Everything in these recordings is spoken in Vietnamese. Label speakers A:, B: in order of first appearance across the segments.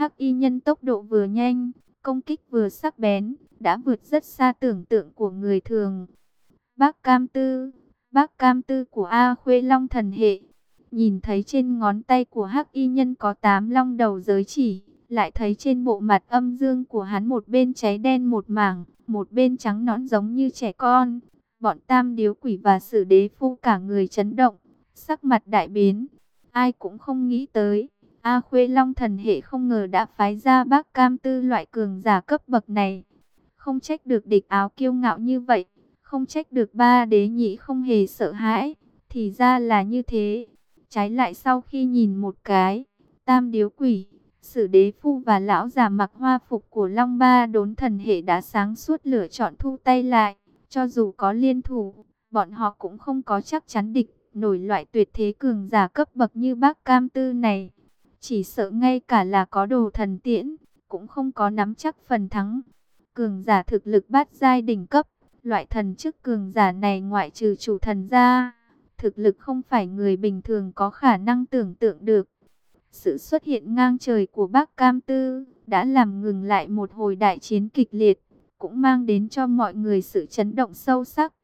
A: Hắc y nhân tốc độ vừa nhanh, công kích vừa sắc bén, đã vượt rất xa tưởng tượng của người thường. Bác Cam Tư, bác Cam Tư của A Khuê Long thần hệ, nhìn thấy trên ngón tay của Hắc y nhân có tám long đầu giới chỉ, lại thấy trên bộ mặt âm dương của hắn một bên cháy đen một mảng, một bên trắng nõn giống như trẻ con. Bọn tam điếu quỷ và sử đế phu cả người chấn động, sắc mặt đại biến. Ai cũng không nghĩ tới, A Khuê Long thần hệ không ngờ đã phái ra bác cam tư loại cường giả cấp bậc này. Không trách được địch áo kiêu ngạo như vậy, không trách được ba đế nhị không hề sợ hãi, thì ra là như thế. Trái lại sau khi nhìn một cái, tam điếu quỷ, sử đế phu và lão già mặc hoa phục của Long Ba đốn thần hệ đã sáng suốt lựa chọn thu tay lại. Cho dù có liên thủ, bọn họ cũng không có chắc chắn địch nổi loại tuyệt thế cường giả cấp bậc như bác cam tư này. Chỉ sợ ngay cả là có đồ thần tiễn, cũng không có nắm chắc phần thắng. Cường giả thực lực bát giai đỉnh cấp, loại thần chức cường giả này ngoại trừ chủ thần ra, thực lực không phải người bình thường có khả năng tưởng tượng được. Sự xuất hiện ngang trời của bác Cam Tư đã làm ngừng lại một hồi đại chiến kịch liệt, cũng mang đến cho mọi người sự chấn động sâu sắc.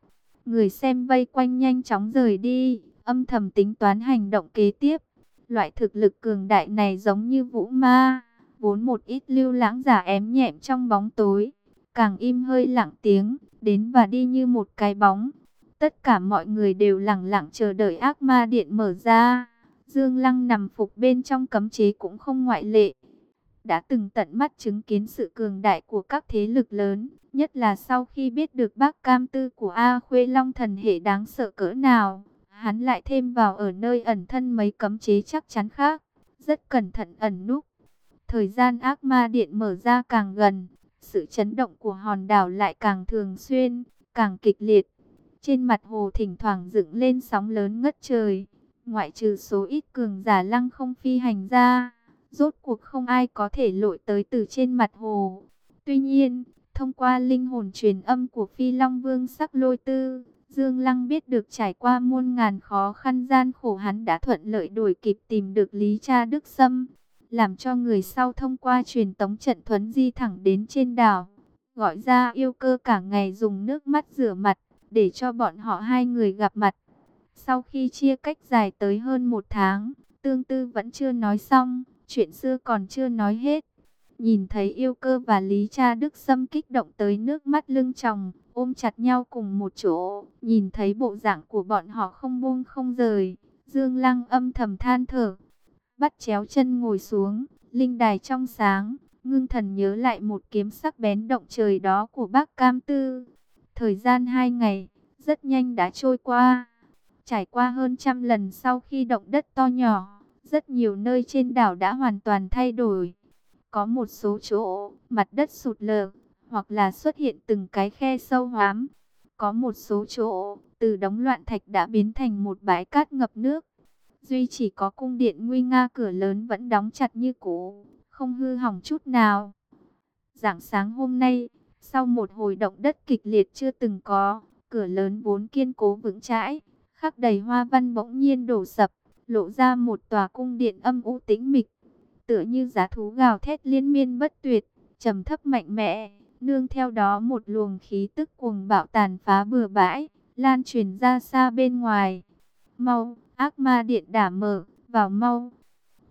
A: Người xem vây quanh nhanh chóng rời đi, âm thầm tính toán hành động kế tiếp. Loại thực lực cường đại này giống như vũ ma, vốn một ít lưu lãng giả ém nhẹm trong bóng tối, càng im hơi lặng tiếng, đến và đi như một cái bóng. Tất cả mọi người đều lặng lặng chờ đợi ác ma điện mở ra. Dương Lăng nằm phục bên trong cấm chế cũng không ngoại lệ. Đã từng tận mắt chứng kiến sự cường đại của các thế lực lớn, nhất là sau khi biết được bác cam tư của A Khuê Long thần hệ đáng sợ cỡ nào. Hắn lại thêm vào ở nơi ẩn thân mấy cấm chế chắc chắn khác, rất cẩn thận ẩn núp. Thời gian ác ma điện mở ra càng gần, sự chấn động của hòn đảo lại càng thường xuyên, càng kịch liệt. Trên mặt hồ thỉnh thoảng dựng lên sóng lớn ngất trời, ngoại trừ số ít cường giả lăng không phi hành ra, rốt cuộc không ai có thể lội tới từ trên mặt hồ. Tuy nhiên, thông qua linh hồn truyền âm của Phi Long Vương sắc lôi tư, Dương Lăng biết được trải qua muôn ngàn khó khăn gian khổ hắn đã thuận lợi đổi kịp tìm được Lý Cha Đức Sâm, làm cho người sau thông qua truyền tống trận thuấn di thẳng đến trên đảo, gọi ra yêu cơ cả ngày dùng nước mắt rửa mặt, để cho bọn họ hai người gặp mặt. Sau khi chia cách dài tới hơn một tháng, tương tư vẫn chưa nói xong, chuyện xưa còn chưa nói hết. Nhìn thấy yêu cơ và Lý Cha Đức Sâm kích động tới nước mắt lưng tròng, ôm chặt nhau cùng một chỗ, nhìn thấy bộ dạng của bọn họ không buông không rời. Dương Lăng âm thầm than thở, bắt chéo chân ngồi xuống, linh đài trong sáng, ngưng thần nhớ lại một kiếm sắc bén động trời đó của bác Cam Tư. Thời gian hai ngày, rất nhanh đã trôi qua. Trải qua hơn trăm lần sau khi động đất to nhỏ, rất nhiều nơi trên đảo đã hoàn toàn thay đổi. Có một số chỗ, mặt đất sụt lở, hoặc là xuất hiện từng cái khe sâu hoám. Có một số chỗ, từ đống loạn thạch đã biến thành một bãi cát ngập nước. Duy chỉ có cung điện nguy nga cửa lớn vẫn đóng chặt như cũ, không hư hỏng chút nào. Dạng sáng hôm nay, sau một hồi động đất kịch liệt chưa từng có, cửa lớn vốn kiên cố vững chãi, khắc đầy hoa văn bỗng nhiên đổ sập, lộ ra một tòa cung điện âm u tĩnh mịch, tựa như giá thú gào thét liên miên bất tuyệt, trầm thấp mạnh mẽ, nương theo đó một luồng khí tức cuồng bạo tàn phá bừa bãi, lan truyền ra xa bên ngoài. Mau, ác ma điện đả mở, vào mau.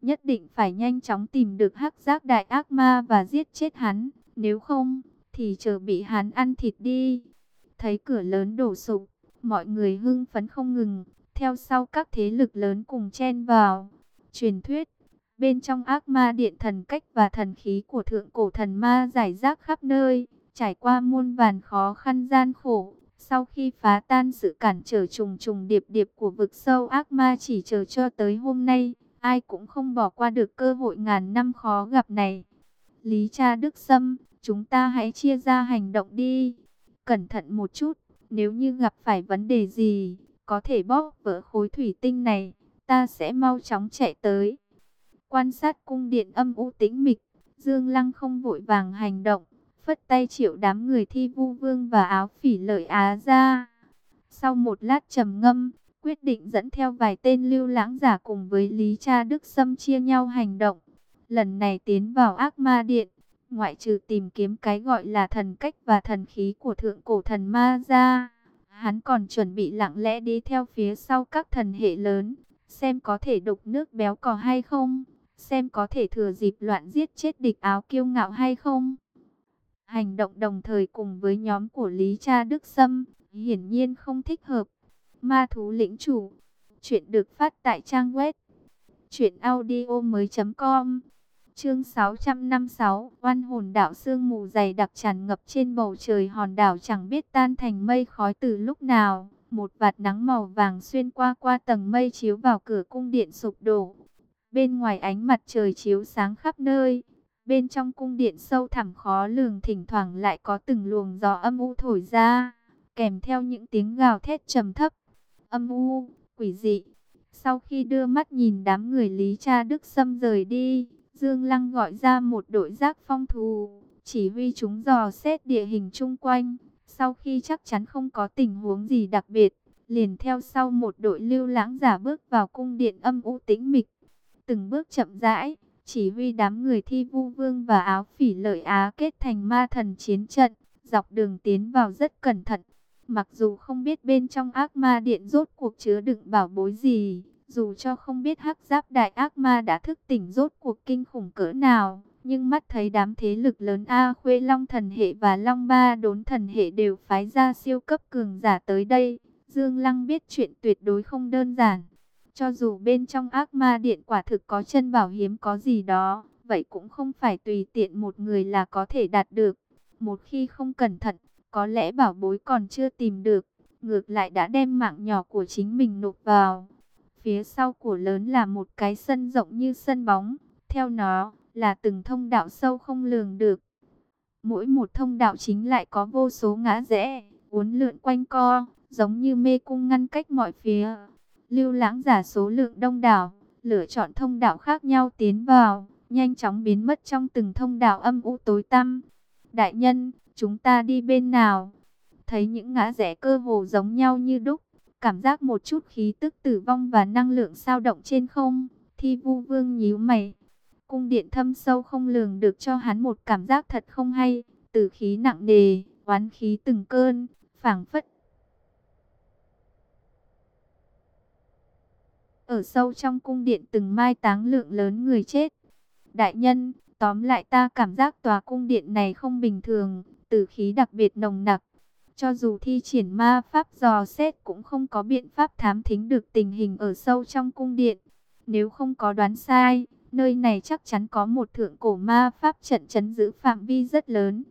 A: Nhất định phải nhanh chóng tìm được hắc giác đại ác ma và giết chết hắn, nếu không, thì chờ bị hắn ăn thịt đi. Thấy cửa lớn đổ sụp, mọi người hưng phấn không ngừng, theo sau các thế lực lớn cùng chen vào. Truyền thuyết, bên trong ác ma điện thần cách và thần khí của thượng cổ thần ma giải rác khắp nơi, trải qua muôn vàn khó khăn gian khổ. Sau khi phá tan sự cản trở trùng trùng điệp điệp của vực sâu ác ma chỉ chờ cho tới hôm nay, ai cũng không bỏ qua được cơ hội ngàn năm khó gặp này. Lý cha Đức Sâm, chúng ta hãy chia ra hành động đi. Cẩn thận một chút, nếu như gặp phải vấn đề gì, có thể bóp vỡ khối thủy tinh này, ta sẽ mau chóng chạy tới. Quan sát cung điện âm u tĩnh mịch, Dương Lăng không vội vàng hành động, phất tay triệu đám người thi vu vương và áo phỉ lợi Á ra. Sau một lát trầm ngâm, quyết định dẫn theo vài tên lưu lãng giả cùng với Lý Cha Đức Sâm chia nhau hành động. lần này tiến vào ác ma điện, ngoại trừ tìm kiếm cái gọi là thần cách và thần khí của thượng cổ thần ma ra, hắn còn chuẩn bị lặng lẽ đi theo phía sau các thần hệ lớn, xem có thể đục nước béo cò hay không, xem có thể thừa dịp loạn giết chết địch áo kiêu ngạo hay không. Hành động đồng thời cùng với nhóm của Lý Cha Đức Sâm, hiển nhiên không thích hợp. Ma thú lĩnh chủ, chuyện được phát tại trang web truyệnaudiomoi.com. Chương 656, oan hồn đảo sương mù dày đặc tràn ngập trên bầu trời hòn đảo chẳng biết tan thành mây khói từ lúc nào. Một vạt nắng màu vàng xuyên qua qua tầng mây chiếu vào cửa cung điện sụp đổ. Bên ngoài ánh mặt trời chiếu sáng khắp nơi. Bên trong cung điện sâu thẳm khó lường thỉnh thoảng lại có từng luồng gió âm u thổi ra, kèm theo những tiếng gào thét trầm thấp, âm u, quỷ dị. Sau khi đưa mắt nhìn đám người Lý Cha Đức Sâm rời đi, Dương Lăng gọi ra một đội giác phong thù, chỉ huy chúng dò xét địa hình chung quanh. Sau khi chắc chắn không có tình huống gì đặc biệt, liền theo sau một đội lưu lãng giả bước vào cung điện âm u tĩnh mịch. Từng bước chậm rãi, chỉ huy đám người thi vu vương và áo phỉ lợi á kết thành ma thần chiến trận, dọc đường tiến vào rất cẩn thận. Mặc dù không biết bên trong ác ma điện rốt cuộc chứa đựng bảo bối gì, dù cho không biết hắc giáp đại ác ma đã thức tỉnh rốt cuộc kinh khủng cỡ nào, nhưng mắt thấy đám thế lực lớn A Khuê Long thần hệ và Long Ba đốn thần hệ đều phái ra siêu cấp cường giả tới đây. Dương Lăng biết chuyện tuyệt đối không đơn giản. Cho dù bên trong ác ma điện quả thực có chân bảo hiếm có gì đó, vậy cũng không phải tùy tiện một người là có thể đạt được. Một khi không cẩn thận, có lẽ bảo bối còn chưa tìm được, ngược lại đã đem mạng nhỏ của chính mình nộp vào. Phía sau của lớn là một cái sân rộng như sân bóng, theo nó là từng thông đạo sâu không lường được. Mỗi một thông đạo chính lại có vô số ngã rẽ, uốn lượn quanh co, giống như mê cung ngăn cách mọi phía. Lưu lãng giả số lượng đông đảo, lựa chọn thông đạo khác nhau tiến vào, nhanh chóng biến mất trong từng thông đạo âm u tối tăm. Đại nhân, chúng ta đi bên nào? Thấy những ngã rẽ cơ hồ giống nhau như đúc, cảm giác một chút khí tức tử vong và năng lượng sao động trên không. Thi vu vương nhíu mày. Cung điện thâm sâu không lường được cho hắn một cảm giác thật không hay. Tử khí nặng nề, oán khí từng cơn, phảng phất Ở sâu trong cung điện từng mai táng lượng lớn người chết. Đại nhân, tóm lại ta cảm giác tòa cung điện này không bình thường, tử khí đặc biệt nồng nặc. Cho dù thi triển ma pháp dò xét cũng không có biện pháp thám thính được tình hình ở sâu trong cung điện. Nếu không có đoán sai, nơi này chắc chắn có một thượng cổ ma pháp trận chấn giữ phạm vi rất lớn.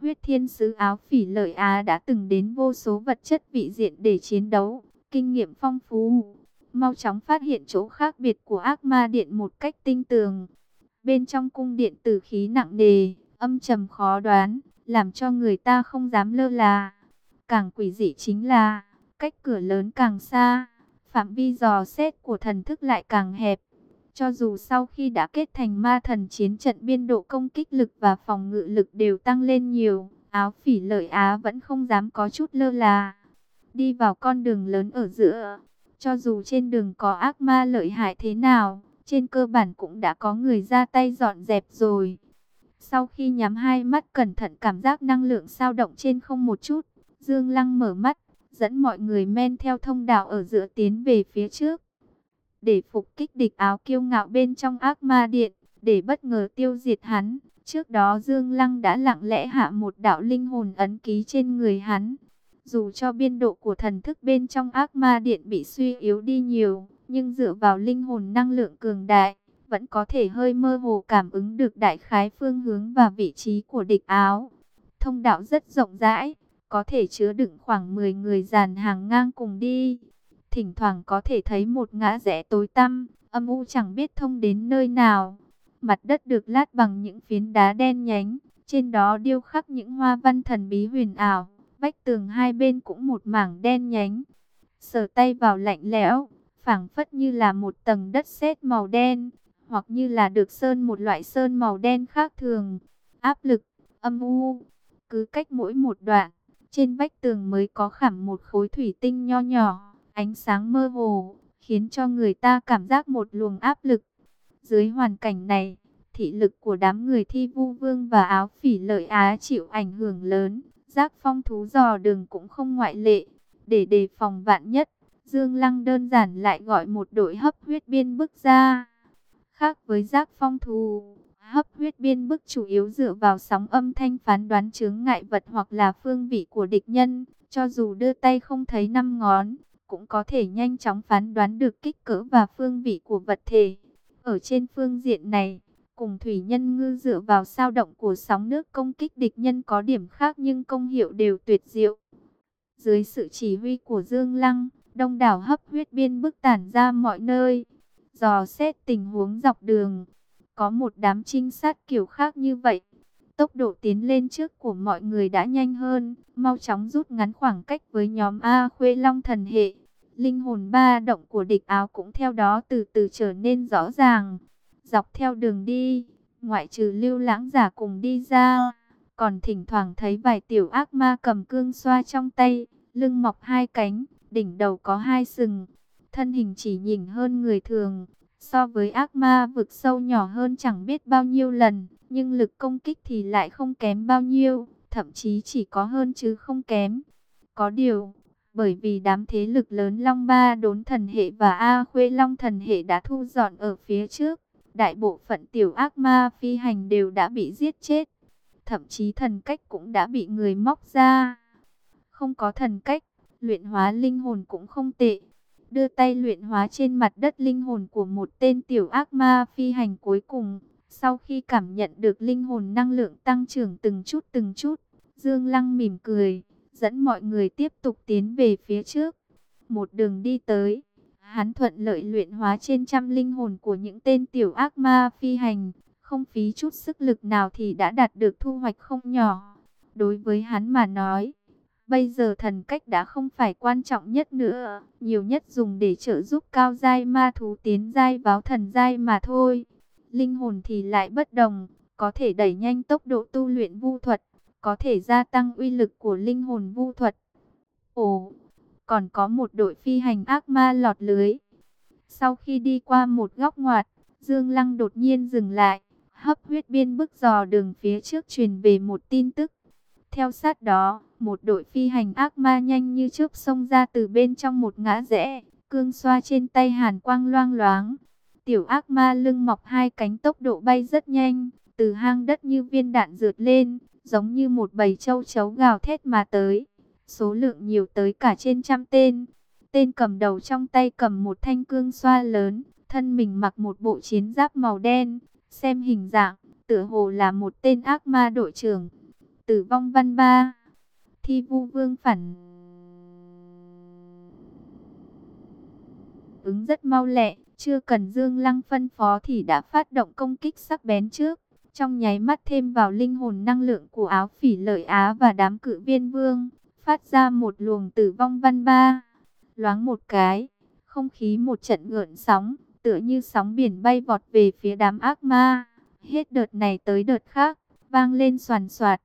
A: Huyết thiên sứ áo phỉ lợi Á đã từng đến vô số vật chất vị diện để chiến đấu, kinh nghiệm phong phú mau chóng phát hiện chỗ khác biệt của ác ma điện một cách tinh tường. Bên trong cung điện tử khí nặng nề, âm trầm khó đoán, làm cho người ta không dám lơ là. Càng quỷ dị chính là, cách cửa lớn càng xa, phạm vi dò xét của thần thức lại càng hẹp. Cho dù sau khi đã kết thành ma thần chiến trận biên độ công kích lực và phòng ngự lực đều tăng lên nhiều, áo phỉ lợi Á vẫn không dám có chút lơ là. Đi vào con đường lớn ở giữa, cho dù trên đường có ác ma lợi hại thế nào, trên cơ bản cũng đã có người ra tay dọn dẹp rồi. Sau khi nhắm hai mắt cẩn thận cảm giác năng lượng sao động trên không một chút, Dương Lăng mở mắt, dẫn mọi người men theo thông đạo ở giữa tiến về phía trước. Để phục kích địch áo kiêu ngạo bên trong ác ma điện, để bất ngờ tiêu diệt hắn. Trước đó Dương Lăng đã lặng lẽ hạ một đạo linh hồn ấn ký trên người hắn. Dù cho biên độ của thần thức bên trong ác ma điện bị suy yếu đi nhiều, nhưng dựa vào linh hồn năng lượng cường đại, vẫn có thể hơi mơ hồ cảm ứng được đại khái phương hướng và vị trí của địch áo. Thông đạo rất rộng rãi, có thể chứa đựng khoảng 10 người dàn hàng ngang cùng đi. Thỉnh thoảng có thể thấy một ngã rẽ tối tăm, âm u chẳng biết thông đến nơi nào. Mặt đất được lát bằng những phiến đá đen nhánh, trên đó điêu khắc những hoa văn thần bí huyền ảo. Vách tường hai bên cũng một mảng đen nhánh. Sờ tay vào lạnh lẽo, phảng phất như là một tầng đất sét màu đen, hoặc như là được sơn một loại sơn màu đen khác thường. Áp lực, âm u, cứ cách mỗi một đoạn, trên vách tường mới có khảm một khối thủy tinh nho nhỏ, ánh sáng mơ hồ, khiến cho người ta cảm giác một luồng áp lực. Dưới hoàn cảnh này, Thị lực của đám người thi vu vương và áo phỉ lợi Á chịu ảnh hưởng lớn. Giác phong thú dò đường cũng không ngoại lệ. Để đề phòng vạn nhất, Dương Lăng đơn giản lại gọi một đội hấp huyết biên bức ra. Khác với giác phong thú, hấp huyết biên bức chủ yếu dựa vào sóng âm thanh phán đoán chướng ngại vật hoặc là phương vị của địch nhân. Cho dù đưa tay không thấy năm ngón, cũng có thể nhanh chóng phán đoán được kích cỡ và phương vị của vật thể. Ở trên phương diện này, cùng thủy nhân ngư dựa vào sao động của sóng nước công kích địch nhân có điểm khác nhưng công hiệu đều tuyệt diệu. Dưới sự chỉ huy của Dương Lăng, đông đảo hấp huyết biên bức tản ra mọi nơi, dò xét tình huống dọc đường. Có một đám trinh sát kiểu khác như vậy. Tốc độ tiến lên trước của mọi người đã nhanh hơn, mau chóng rút ngắn khoảng cách với nhóm A Khuê Long thần hệ. Linh hồn ba động của địch áo cũng theo đó từ từ trở nên rõ ràng. Dọc theo đường đi, ngoại trừ lưu lãng giả cùng đi ra, còn thỉnh thoảng thấy vài tiểu ác ma cầm cương xoa trong tay, lưng mọc hai cánh, đỉnh đầu có hai sừng, thân hình chỉ nhìn hơn người thường, so với ác ma vực sâu nhỏ hơn chẳng biết bao nhiêu lần, nhưng lực công kích thì lại không kém bao nhiêu, thậm chí chỉ có hơn chứ không kém. Có điều, bởi vì đám thế lực lớn Long Ba đốn thần hệ và A Khuê Long thần hệ đã thu dọn ở phía trước, đại bộ phận tiểu ác ma phi hành đều đã bị giết chết. Thậm chí thần cách cũng đã bị người móc ra. Không có thần cách, luyện hóa linh hồn cũng không tệ. Đưa tay luyện hóa trên mặt đất linh hồn của một tên tiểu ác ma phi hành cuối cùng. Sau khi cảm nhận được linh hồn năng lượng tăng trưởng từng chút từng chút, Dương Lăng mỉm cười, dẫn mọi người tiếp tục tiến về phía trước. Một đường đi tới, Hắn thuận lợi luyện hóa trên trăm linh hồn của những tên tiểu ác ma phi hành, không phí chút sức lực nào thì đã đạt được thu hoạch không nhỏ. Đối với hắn mà nói, bây giờ thần cách đã không phải quan trọng nhất nữa, nhiều nhất dùng để trợ giúp cao giai ma thú tiến giai báo thần giai mà thôi. Linh hồn thì lại bất đồng, có thể đẩy nhanh tốc độ tu luyện vu thuật, có thể gia tăng uy lực của linh hồn vu thuật. Ồ, còn có một đội phi hành ác ma lọt lưới. Sau khi đi qua một góc ngoặt, Dương Lăng đột nhiên dừng lại, hấp huyết biên bức dò đường phía trước truyền về một tin tức. Theo sát đó, một đội phi hành ác ma nhanh như chớp xông ra từ bên trong một ngã rẽ, cương xoa trên tay hàn quang loang loáng. Tiểu ác ma lưng mọc hai cánh tốc độ bay rất nhanh, từ hang đất như viên đạn rượt lên, giống như một bầy châu chấu gào thét mà tới số lượng nhiều tới cả trên trăm tên. Tên cầm đầu trong tay cầm một thanh cương xoa lớn, thân mình mặc một bộ chiến giáp màu đen, xem hình dạng, tựa hồ là một tên ác ma đội trưởng. Tử vong văn ba, thi vu vương phản. Ứng rất mau lẹ, chưa cần Dương Lăng phân phó thì đã phát động công kích sắc bén trước. Trong nháy mắt thêm vào linh hồn năng lượng của áo phỉ lợi Á và đám cự viên vương, phát ra một luồng tử vong văn ba. Loáng một cái, không khí một trận gợn sóng, tựa như sóng biển bay vọt về phía đám ác ma. Hết đợt này tới đợt khác, vang lên soàn soạt.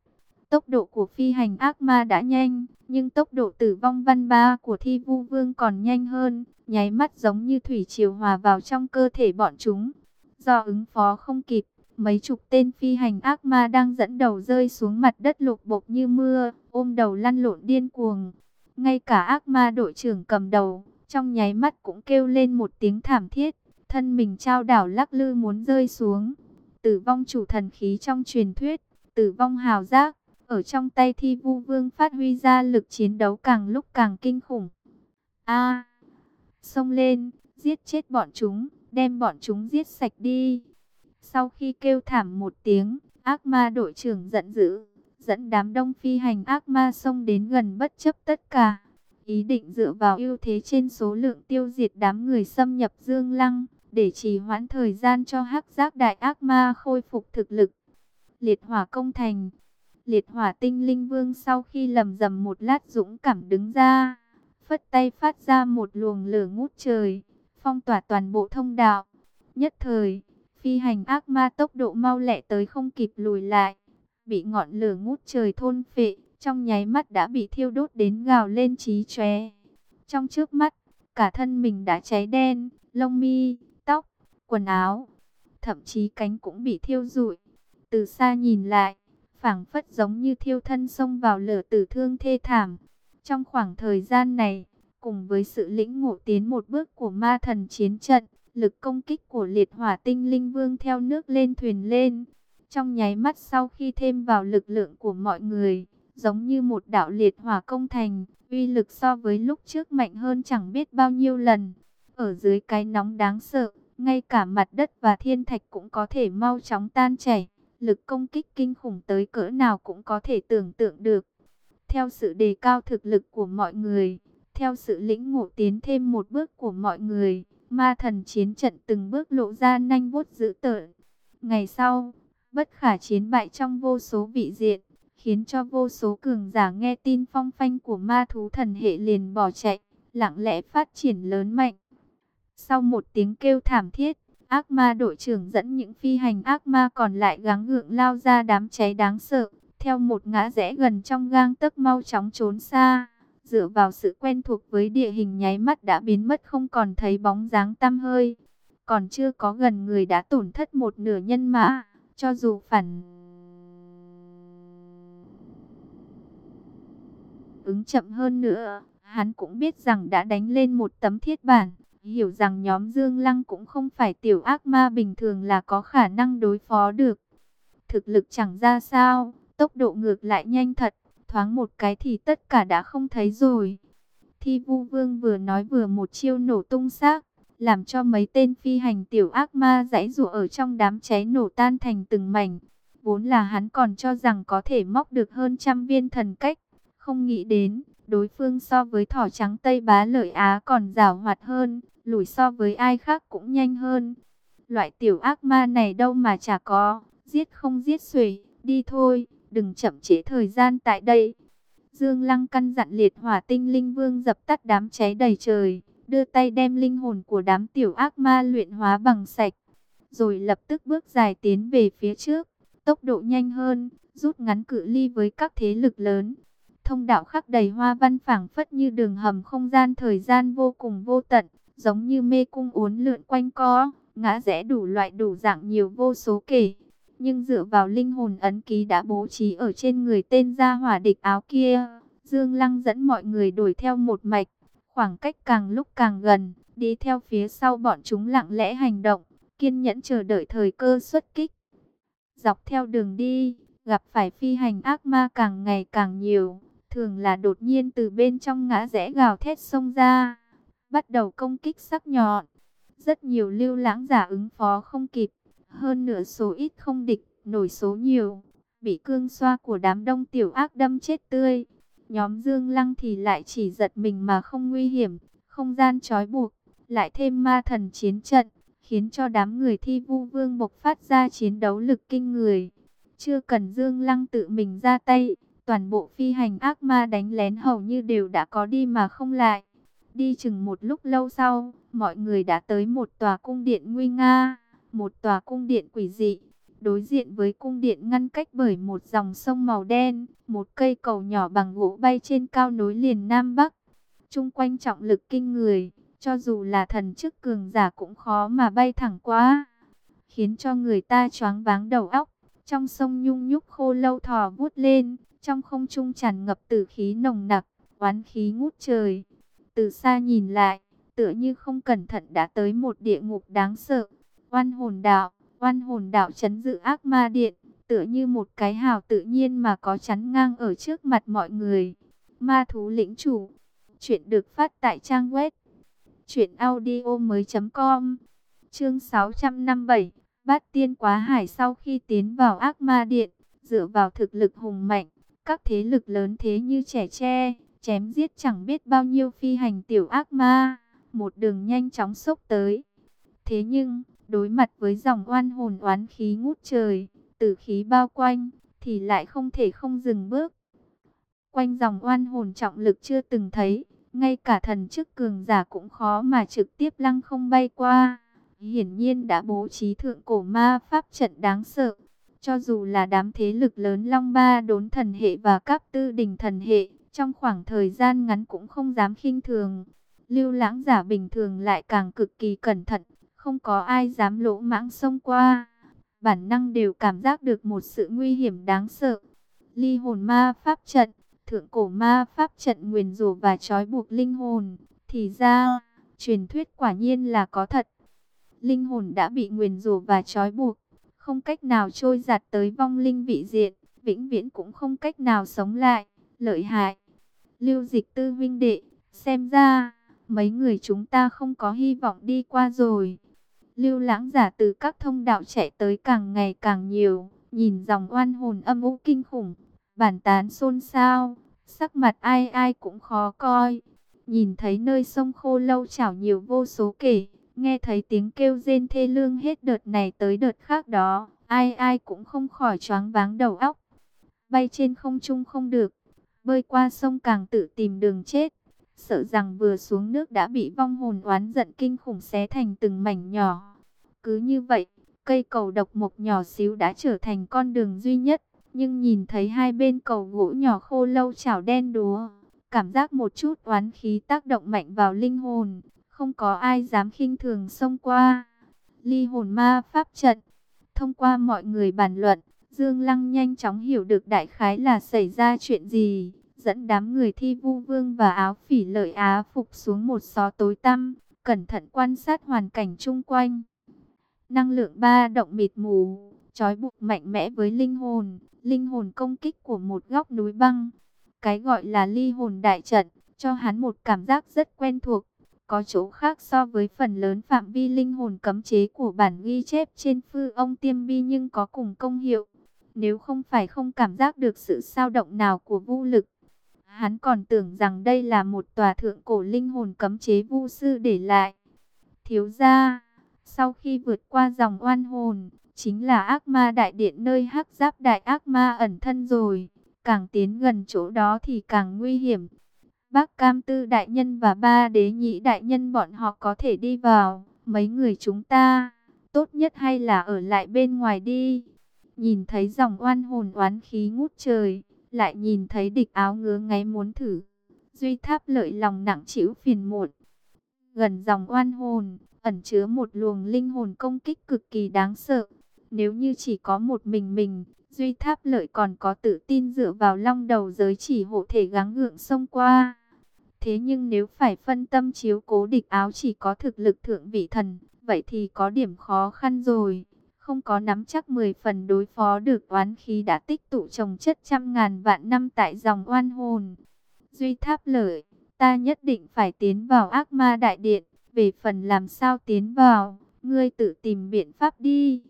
A: Tốc độ của phi hành ác ma đã nhanh, nhưng tốc độ tử vong văn ba của thi vu vương còn nhanh hơn, nháy mắt giống như thủy triều hòa vào trong cơ thể bọn chúng. Do ứng phó không kịp, Mấy chục tên phi hành ác ma đang dẫn đầu rơi xuống mặt đất lục bộc như mưa, ôm đầu lăn lộn điên cuồng. Ngay cả ác ma đội trưởng cầm đầu, trong nháy mắt cũng kêu lên một tiếng thảm thiết, thân mình trao đảo lắc lư muốn rơi xuống. Tử vong chủ thần khí trong truyền thuyết, tử vong hào giác, ở trong tay thi vu vương phát huy ra lực chiến đấu càng lúc càng kinh khủng. A, xông lên, giết chết bọn chúng, đem bọn chúng giết sạch đi. Sau khi kêu thảm một tiếng, ác ma đội trưởng giận dữ, dẫn đám đông phi hành ác ma xông đến gần bất chấp tất cả. Ý định dựa vào ưu thế trên số lượng tiêu diệt đám người xâm nhập Dương Lăng, để trì hoãn thời gian cho hắc giác đại ác ma khôi phục thực lực. Liệt hỏa công thành Liệt hỏa tinh linh vương sau khi lầm rầm một lát dũng cảm đứng ra, phất tay phát ra một luồng lửa ngút trời, phong tỏa toàn bộ thông đạo. Nhất thời, Phi hành ác ma tốc độ mau lẹ tới không kịp lùi lại, bị ngọn lửa ngút trời thôn phệ, trong nháy mắt đã bị thiêu đốt đến gào lên trí chóe. Trong trước mắt, cả thân mình đã cháy đen, lông mi, tóc, quần áo, thậm chí cánh cũng bị thiêu rụi. Từ xa nhìn lại, phảng phất giống như thiêu thân xông vào lửa tử thương thê thảm. Trong khoảng thời gian này, cùng với sự lĩnh ngộ tiến một bước của ma thần chiến trận, lực công kích của liệt hỏa tinh linh vương theo nước lên thuyền lên. Trong nháy mắt sau khi thêm vào lực lượng của mọi người, giống như một đạo liệt hỏa công thành, uy lực so với lúc trước mạnh hơn chẳng biết bao nhiêu lần. Ở dưới cái nóng đáng sợ, ngay cả mặt đất và thiên thạch cũng có thể mau chóng tan chảy. Lực công kích kinh khủng tới cỡ nào cũng có thể tưởng tượng được. Theo sự đề cao thực lực của mọi người, theo sự lĩnh ngộ tiến thêm một bước của mọi người, ma thần chiến trận từng bước lộ ra nhanh vuốt dữ tợn. Ngày sau, bất khả chiến bại trong vô số vị diện, khiến cho vô số cường giả nghe tin phong phanh của ma thú thần hệ liền bỏ chạy, lặng lẽ phát triển lớn mạnh. Sau một tiếng kêu thảm thiết, ác ma đội trưởng dẫn những phi hành ác ma còn lại gắng gượng lao ra đám cháy đáng sợ, theo một ngã rẽ gần trong gang tấc mau chóng trốn xa. Dựa vào sự quen thuộc với địa hình nháy mắt đã biến mất không còn thấy bóng dáng tăm hơi. Còn chưa có gần người đã tổn thất một nửa nhân mã, cho dù phản ứng chậm hơn nữa, hắn cũng biết rằng đã đánh lên một tấm thiết bản, hiểu rằng nhóm Dương Lăng cũng không phải tiểu ác ma bình thường là có khả năng đối phó được. Thực lực chẳng ra sao, tốc độ ngược lại nhanh thật, thoáng một cái thì tất cả đã không thấy rồi. Thi vu vương vừa nói vừa một chiêu nổ tung xác, làm cho mấy tên phi hành tiểu ác ma giãy rủa ở trong đám cháy nổ tan thành từng mảnh. Vốn là hắn còn cho rằng có thể móc được hơn trăm viên thần cách, không nghĩ đến, đối phương so với thỏ trắng Tây Bá Lợi Á còn rào hoạt hơn, lùi so với ai khác cũng nhanh hơn. Loại tiểu ác ma này đâu mà chả có, giết không giết xuể, đi thôi, đừng chậm trễ thời gian tại đây. Dương Lăng căn dặn liệt hỏa tinh linh vương dập tắt đám cháy đầy trời, đưa tay đem linh hồn của đám tiểu ác ma luyện hóa bằng sạch, rồi lập tức bước dài tiến về phía trước, tốc độ nhanh hơn, rút ngắn cự ly với các thế lực lớn. Thông đạo khắc đầy hoa văn phảng phất như đường hầm không gian thời gian vô cùng vô tận, giống như mê cung uốn lượn quanh co, ngã rẽ đủ loại đủ dạng nhiều vô số kể. Nhưng dựa vào linh hồn ấn ký đã bố trí ở trên người tên gia hỏa địch áo kia, Dương Lăng dẫn mọi người đuổi theo một mạch, khoảng cách càng lúc càng gần, đi theo phía sau bọn chúng lặng lẽ hành động, kiên nhẫn chờ đợi thời cơ xuất kích. Dọc theo đường đi, gặp phải phi hành ác ma càng ngày càng nhiều, thường là đột nhiên từ bên trong ngã rẽ gào thét xông ra, bắt đầu công kích sắc nhọn. Rất nhiều lưu lãng giả ứng phó không kịp, hơn nửa số ít không địch, nổi số nhiều, bị cương xoa của đám đông tiểu ác đâm chết tươi. Nhóm Dương Lăng thì lại chỉ giật mình mà không nguy hiểm, không gian trói buộc, lại thêm ma thần chiến trận, khiến cho đám người thi vu vương bộc phát ra chiến đấu lực kinh người. Chưa cần Dương Lăng tự mình ra tay, toàn bộ phi hành ác ma đánh lén hầu như đều đã có đi mà không lại. Đi chừng một lúc lâu sau, mọi người đã tới một tòa cung điện nguy nga, một tòa cung điện quỷ dị. Đối diện với cung điện ngăn cách bởi một dòng sông màu đen, một cây cầu nhỏ bằng gỗ bay trên cao nối liền Nam Bắc. Trung quanh trọng lực kinh người, cho dù là thần chức cường giả cũng khó mà bay thẳng qua, khiến cho người ta choáng váng đầu óc. Trong sông nhung nhúc khô lâu thò vút lên, trong không trung tràn ngập tử khí nồng nặc, oán khí ngút trời. Từ xa nhìn lại, tựa như không cẩn thận đã tới một địa ngục đáng sợ. Oan hồn đạo, oan hồn đạo chấn dự ác ma điện, tựa như một cái hào tự nhiên mà có chắn ngang ở trước mặt mọi người. Ma thú lĩnh chủ, chuyện được phát tại trang web truyệnaudiomoi.com. Chương 657, Bát Tiên Quá Hải sau khi tiến vào ác ma điện, dựa vào thực lực hùng mạnh, các thế lực lớn thế như trẻ tre, chém giết chẳng biết bao nhiêu phi hành tiểu ác ma, một đường nhanh chóng sốc tới. Thế nhưng, đối mặt với dòng oan hồn oán khí ngút trời, tử khí bao quanh, thì lại không thể không dừng bước. Quanh dòng oan hồn trọng lực chưa từng thấy, ngay cả thần chức cường giả cũng khó mà trực tiếp lăng không bay qua. Hiển nhiên đã bố trí thượng cổ ma pháp trận đáng sợ. Cho dù là đám thế lực lớn Long Ba đốn thần hệ và các tư đình thần hệ, trong khoảng thời gian ngắn cũng không dám khinh thường. Lưu lãng giả bình thường lại càng cực kỳ cẩn thận, không có ai dám lỗ mãng xông qua. Bản năng đều cảm giác được một sự nguy hiểm đáng sợ. Ly hồn ma pháp trận, thượng cổ ma pháp trận nguyền rủa và trói buộc linh hồn. Thì ra, truyền thuyết quả nhiên là có thật. Linh hồn đã bị nguyền rủa và trói buộc, không cách nào trôi giặt tới vong linh vị diện, vĩnh viễn cũng không cách nào sống lại, lợi hại. Lưu dịch tư vinh đệ, xem ra, mấy người chúng ta không có hy vọng đi qua rồi. Lưu lãng giả từ các thông đạo chạy tới càng ngày càng nhiều, nhìn dòng oan hồn âm u kinh khủng, bản tán xôn xao, sắc mặt ai ai cũng khó coi. Nhìn thấy nơi sông khô lâu chảo nhiều vô số kể, nghe thấy tiếng kêu rên thê lương hết đợt này tới đợt khác đó, ai ai cũng không khỏi choáng váng đầu óc. Bay trên không trung không được, bơi qua sông càng tự tìm đường chết. Sợ rằng vừa xuống nước đã bị vong hồn oán giận kinh khủng xé thành từng mảnh nhỏ. Cứ như vậy, cây cầu độc mộc nhỏ xíu đã trở thành con đường duy nhất. Nhưng nhìn thấy hai bên cầu gỗ nhỏ khô lâu chảo đen đúa, cảm giác một chút oán khí tác động mạnh vào linh hồn, không có ai dám khinh thường xông qua. Ly hồn ma pháp trận, thông qua mọi người bàn luận, Dương Lăng nhanh chóng hiểu được đại khái là xảy ra chuyện gì, dẫn đám người thi vu vương và áo phỉ lợi á phục xuống một xó tối tăm, cẩn thận quan sát hoàn cảnh chung quanh. Năng lượng ba động mịt mù, trói buộc mạnh mẽ với linh hồn, linh hồn công kích của một góc núi băng. Cái gọi là ly hồn đại trận, cho hắn một cảm giác rất quen thuộc. Có chỗ khác so với phần lớn phạm vi linh hồn cấm chế của bản ghi chép trên phư ông tiêm bi nhưng có cùng công hiệu. Nếu không phải không cảm giác được sự sao động nào của vô lực, hắn còn tưởng rằng đây là một tòa thượng cổ linh hồn cấm chế vu sư để lại. Thiếu gia, sau khi vượt qua dòng oan hồn, chính là ác ma đại điện nơi hắc giáp đại ác ma ẩn thân rồi. Càng tiến gần chỗ đó thì càng nguy hiểm. Bác Cam Tư đại nhân và ba đế nhị đại nhân bọn họ có thể đi vào. Mấy người chúng ta, tốt nhất hay là ở lại bên ngoài đi. Nhìn thấy dòng oan hồn oán khí ngút trời, lại nhìn thấy địch áo ngứa ngáy muốn thử. Duy tháp lợi lòng nặng chịu phiền muộn. Gần dòng oan hồn, ẩn chứa một luồng linh hồn công kích cực kỳ đáng sợ. Nếu như chỉ có một mình mình, Duy Tháp Lợi còn có tự tin dựa vào long đầu giới chỉ hộ thể gắng gượng xông qua. Thế nhưng nếu phải phân tâm chiếu cố địch áo chỉ có thực lực thượng vị thần, vậy thì có điểm khó khăn rồi. Không có nắm chắc 10 phần đối phó được oán khí đã tích tụ trồng chất trăm ngàn vạn năm tại dòng oan hồn. Duy Tháp Lợi, ta nhất định phải tiến vào ác ma đại điện. Về phần làm sao tiến vào, ngươi tự tìm biện pháp đi.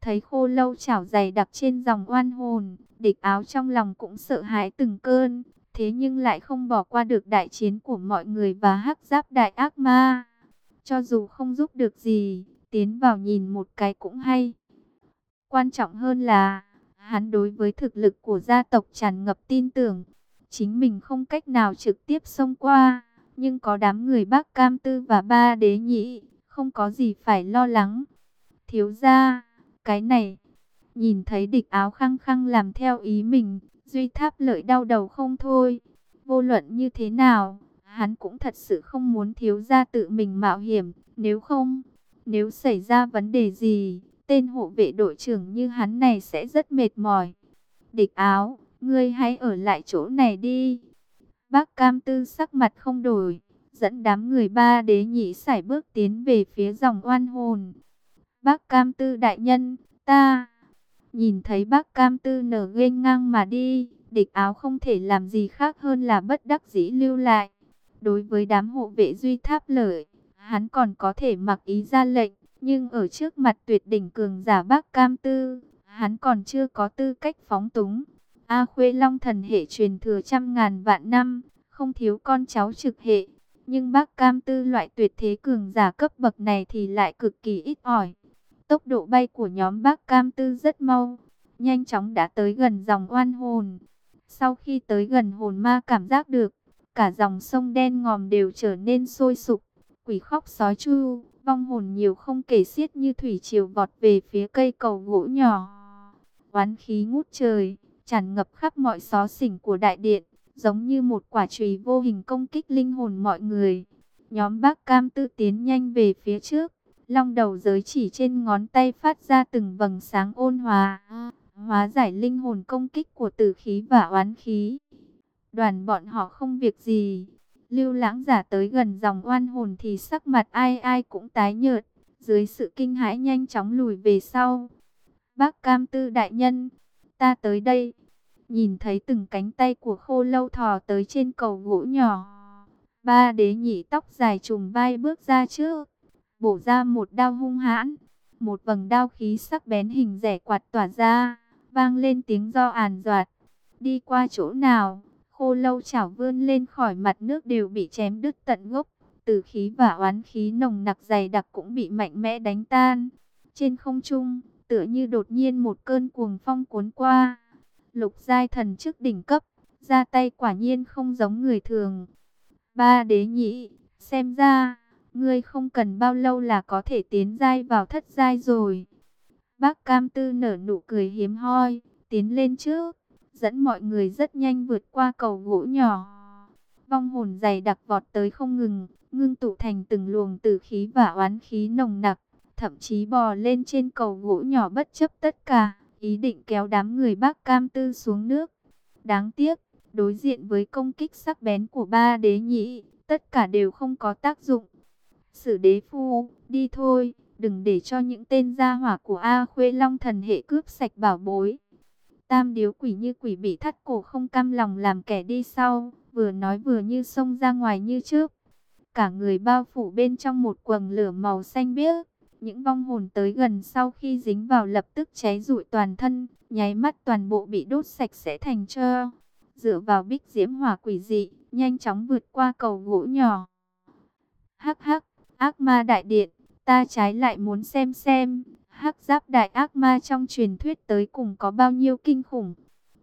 A: Thấy khô lâu chảo dày đặc trên dòng oan hồn, địch áo trong lòng cũng sợ hãi từng cơn. Thế nhưng lại không bỏ qua được đại chiến của mọi người và hắc giáp đại ác ma. Cho dù không giúp được gì, tiến vào nhìn một cái cũng hay. Quan trọng hơn là, hắn đối với thực lực của gia tộc tràn ngập tin tưởng. Chính mình không cách nào trực tiếp xông qua, nhưng có đám người bác cam tư và ba đế nhị, không có gì phải lo lắng. Thiếu gia cái này, nhìn thấy địch áo khăng khăng làm theo ý mình, Duy Tháp lợi đau đầu không thôi. Vô luận như thế nào, hắn cũng thật sự không muốn thiếu gia tự mình mạo hiểm, nếu không, nếu xảy ra vấn đề gì, tên hộ vệ đội trưởng như hắn này sẽ rất mệt mỏi. Địch áo, ngươi hãy ở lại chỗ này đi. Bác Cam Tư sắc mặt không đổi, dẫn đám người ba đế nhị sải bước tiến về phía dòng oan hồn. Bác Cam Tư đại nhân, ta nhìn thấy bác Cam Tư nở ghênh ngang mà đi, địch áo không thể làm gì khác hơn là bất đắc dĩ lưu lại. Đối với đám hộ vệ duy tháp lợi, hắn còn có thể mặc ý ra lệnh, nhưng ở trước mặt tuyệt đỉnh cường giả bác Cam Tư, hắn còn chưa có tư cách phóng túng. A Khuê Long thần hệ truyền thừa trăm ngàn vạn năm, không thiếu con cháu trực hệ. Nhưng bác Cam Tư loại tuyệt thế cường giả cấp bậc này thì lại cực kỳ ít ỏi. Tốc độ bay của nhóm bác cam tư rất mau, nhanh chóng đã tới gần dòng oan hồn. Sau khi tới gần hồn ma cảm giác được, cả dòng sông đen ngòm đều trở nên sôi sục, quỷ khóc sói chu, vong hồn nhiều không kể xiết như thủy triều vọt về phía cây cầu gỗ nhỏ. Oán khí ngút trời, tràn ngập khắp mọi xó xỉnh của đại điện, giống như một quả chùy vô hình công kích linh hồn mọi người. Nhóm bác cam tư tiến nhanh về phía trước, Long đầu giới chỉ trên ngón tay phát ra từng vầng sáng ôn hòa, hóa giải linh hồn công kích của tử khí và oán khí. Đoàn bọn họ không việc gì. Lưu lãng giả tới gần dòng oan hồn thì sắc mặt ai ai cũng tái nhợt. Dưới sự kinh hãi nhanh chóng lùi về sau. Bác cam tư đại nhân, ta tới đây. Nhìn thấy từng cánh tay của khô lâu thò tới trên cầu gỗ nhỏ. Ba đế nhị tóc dài trùng vai bước ra trước. Bổ ra một đao hung hãn. Một vầng đao khí sắc bén hình rẻ quạt tỏa ra. Vang lên tiếng do àn doạt. Đi qua chỗ nào? Khô lâu chảo vươn lên khỏi mặt nước đều bị chém đứt tận gốc. từ khí và oán khí nồng nặc dày đặc cũng bị mạnh mẽ đánh tan. Trên không trung, tựa như đột nhiên một cơn cuồng phong cuốn qua. Lục giai thần trước đỉnh cấp, ra tay quả nhiên không giống người thường. Ba đế nhị, xem ra, ngươi không cần bao lâu là có thể tiến giai vào thất giai rồi. Bác cam tư nở nụ cười hiếm hoi, tiến lên trước dẫn mọi người rất nhanh vượt qua cầu gỗ nhỏ. Vong hồn dày đặc vọt tới không ngừng, ngưng tụ thành từng luồng tử khí và oán khí nồng nặc, thậm chí bò lên trên cầu gỗ nhỏ bất chấp tất cả, ý định kéo đám người bác cam tư xuống nước. Đáng tiếc, đối diện với công kích sắc bén của ba đế nhị, tất cả đều không có tác dụng. Sử đế phu, đi thôi, đừng để cho những tên gia hỏa của A Khuê Long thần hệ cướp sạch bảo bối. Tam điếu quỷ như quỷ bị thắt cổ không cam lòng làm kẻ đi sau, vừa nói vừa như xông ra ngoài như trước. Cả người bao phủ bên trong một quầng lửa màu xanh biếc. Những vong hồn tới gần sau khi dính vào lập tức cháy rụi toàn thân, nháy mắt toàn bộ bị đốt sạch sẽ thành trơ. Dựa vào bích diễm hỏa quỷ dị, nhanh chóng vượt qua cầu gỗ nhỏ. Hắc hắc, ác ma đại điện, ta trái lại muốn xem xem, hắc giáp đại ác ma trong truyền thuyết tới cùng có bao nhiêu kinh khủng.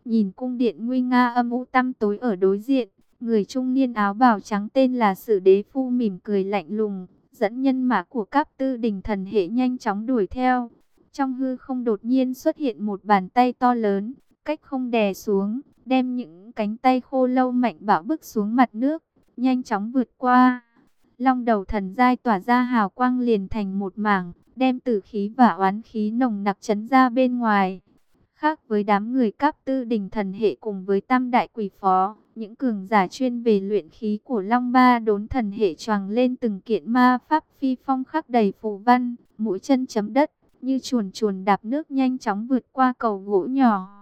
A: Nhìn cung điện nguy nga âm u tăm tối ở đối diện, người trung niên áo bào trắng tên là Sử Đế Phu mỉm cười lạnh lùng, dẫn nhân mã của các tư đình thần hệ nhanh chóng đuổi theo. Trong hư không đột nhiên xuất hiện một bàn tay to lớn, cách không đè xuống, đem những cánh tay khô lâu mạnh bạo bức xuống mặt nước, nhanh chóng vượt qua. Long đầu thần giai tỏa ra hào quang liền thành một mảng, đem tử khí và oán khí nồng nặc chấn ra bên ngoài. Khác với đám người cáp tư đình thần hệ cùng với tam đại quỷ phó, những cường giả chuyên về luyện khí của Long Ba đốn thần hệ choàng lên từng kiện ma pháp phi phong khắc đầy phù văn, mũi chân chấm đất, như chuồn chuồn đạp nước nhanh chóng vượt qua cầu gỗ nhỏ.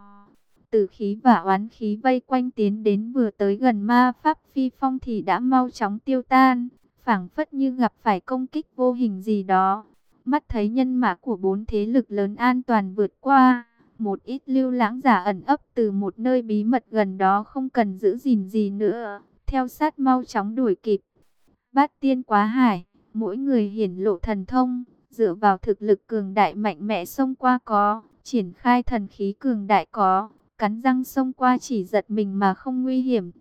A: Tử khí và oán khí vây quanh tiến đến vừa tới gần ma pháp phi phong thì đã mau chóng tiêu tan, phảng phất như gặp phải công kích vô hình gì đó. Mắt thấy nhân mã của bốn thế lực lớn an toàn vượt qua, một ít lưu lãng giả ẩn ấp từ một nơi bí mật gần đó không cần giữ gìn gì nữa, theo sát mau chóng đuổi kịp. Bát tiên quá hải, mỗi người hiển lộ thần thông, dựa vào thực lực cường đại mạnh mẽ xông qua có, triển khai thần khí cường đại có, cắn răng xông qua chỉ giật mình mà không nguy hiểm.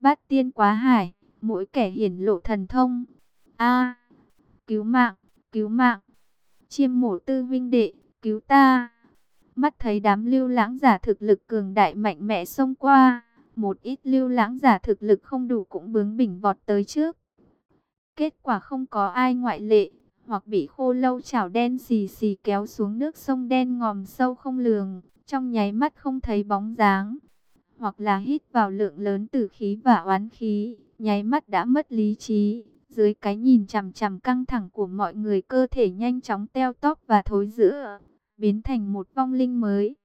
A: Bát tiên quá hải, mỗi kẻ hiển lộ thần thông. A, cứu mạng, cứu mạng chiêm mổ tư vinh đệ, cứu ta. Mắt thấy đám lưu lãng giả thực lực cường đại mạnh mẽ xông qua, một ít lưu lãng giả thực lực không đủ cũng bướng bỉnh vọt tới trước. Kết quả không có ai ngoại lệ, hoặc bị khô lâu chảo đen xì xì kéo xuống nước sông đen ngòm sâu không lường, trong nháy mắt không thấy bóng dáng, hoặc là hít vào lượng lớn tử khí và oán khí, nháy mắt đã mất lý trí, dưới cái nhìn chằm chằm căng thẳng của mọi người cơ thể nhanh chóng teo tóp và thối rữa, biến thành một vong linh mới.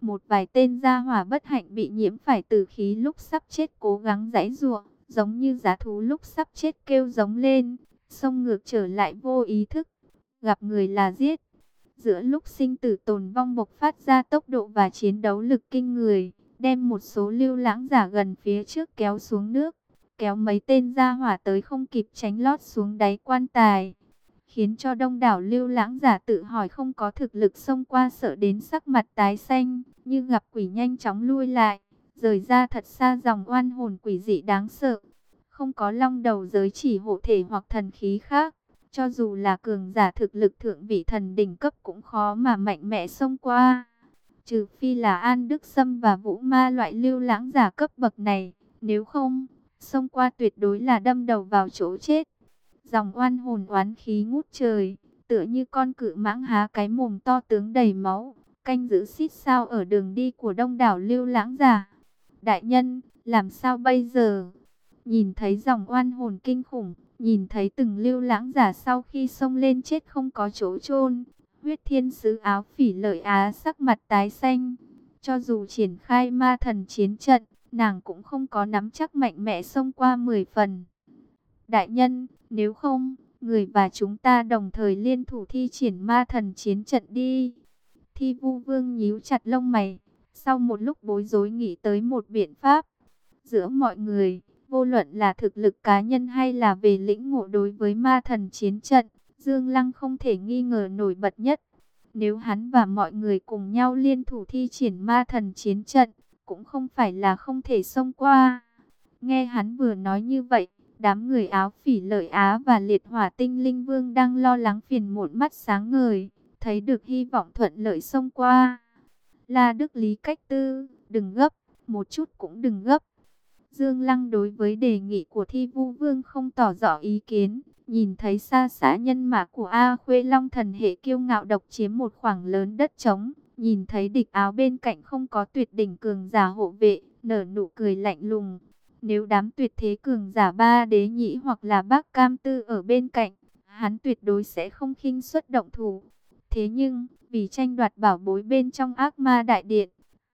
A: Một vài tên gia hỏa bất hạnh bị nhiễm phải tử khí lúc sắp chết cố gắng giãy giụa, giống như giá thú lúc sắp chết kêu giống lên, xông ngược trở lại vô ý thức, gặp người là giết. Giữa lúc sinh tử tồn vong bộc phát ra tốc độ và chiến đấu lực kinh người, đem một số lưu lãng giả gần phía trước kéo xuống nước kéo mấy tên gia hỏa tới không kịp tránh lót xuống đáy quan tài. Khiến cho đông đảo lưu lãng giả tự hỏi không có thực lực xông qua sợ đến sắc mặt tái xanh, như gặp quỷ nhanh chóng lui lại, rời ra thật xa dòng oan hồn quỷ dị đáng sợ. Không có long đầu giới chỉ hộ thể hoặc thần khí khác, cho dù là cường giả thực lực thượng vị thần đỉnh cấp cũng khó mà mạnh mẽ xông qua. Trừ phi là An Đức Sâm và Vũ Ma loại lưu lãng giả cấp bậc này, nếu không xông qua tuyệt đối là đâm đầu vào chỗ chết. Dòng oan hồn oán khí ngút trời, tựa như con cự mãng há cái mồm to tướng đầy máu, canh giữ xít sao ở đường đi của đông đảo lưu lãng giả. Đại nhân, làm sao bây giờ? Nhìn thấy dòng oan hồn kinh khủng, nhìn thấy từng lưu lãng giả sau khi xông lên chết không có chỗ chôn huyết thiên sứ áo phỉ lợi á sắc mặt tái xanh. Cho dù triển khai ma thần chiến trận, nàng cũng không có nắm chắc mạnh mẽ xông qua 10 phần. Đại nhân, nếu không, người và chúng ta đồng thời liên thủ thi triển ma thần chiến trận đi. Thi vu vương nhíu chặt lông mày, sau một lúc bối rối nghĩ tới một biện pháp. Giữa mọi người, vô luận là thực lực cá nhân hay là về lĩnh ngộ đối với ma thần chiến trận, Dương Lăng không thể nghi ngờ nổi bật nhất. Nếu hắn và mọi người cùng nhau liên thủ thi triển ma thần chiến trận, cũng không phải là không thể xông qua. Nghe hắn vừa nói như vậy, đám người áo phỉ lợi Á và liệt hỏa tinh linh vương đang lo lắng phiền muộn mắt sáng ngời, thấy được hy vọng thuận lợi xông qua. La Đức Lý cách tư, đừng gấp, một chút cũng đừng gấp. Dương Lăng đối với đề nghị của Thi Vu Vương không tỏ rõ ý kiến, nhìn thấy xa xã nhân mã của A Khuê Long thần hệ kiêu ngạo độc chiếm một khoảng lớn đất trống, nhìn thấy địch áo bên cạnh không có tuyệt đỉnh cường giả hộ vệ, nở nụ cười lạnh lùng. Nếu đám tuyệt thế cường giả ba đế nhĩ hoặc là bác cam tư ở bên cạnh, hắn tuyệt đối sẽ không khinh xuất động thủ. Thế nhưng, vì tranh đoạt bảo bối bên trong ác ma đại điện,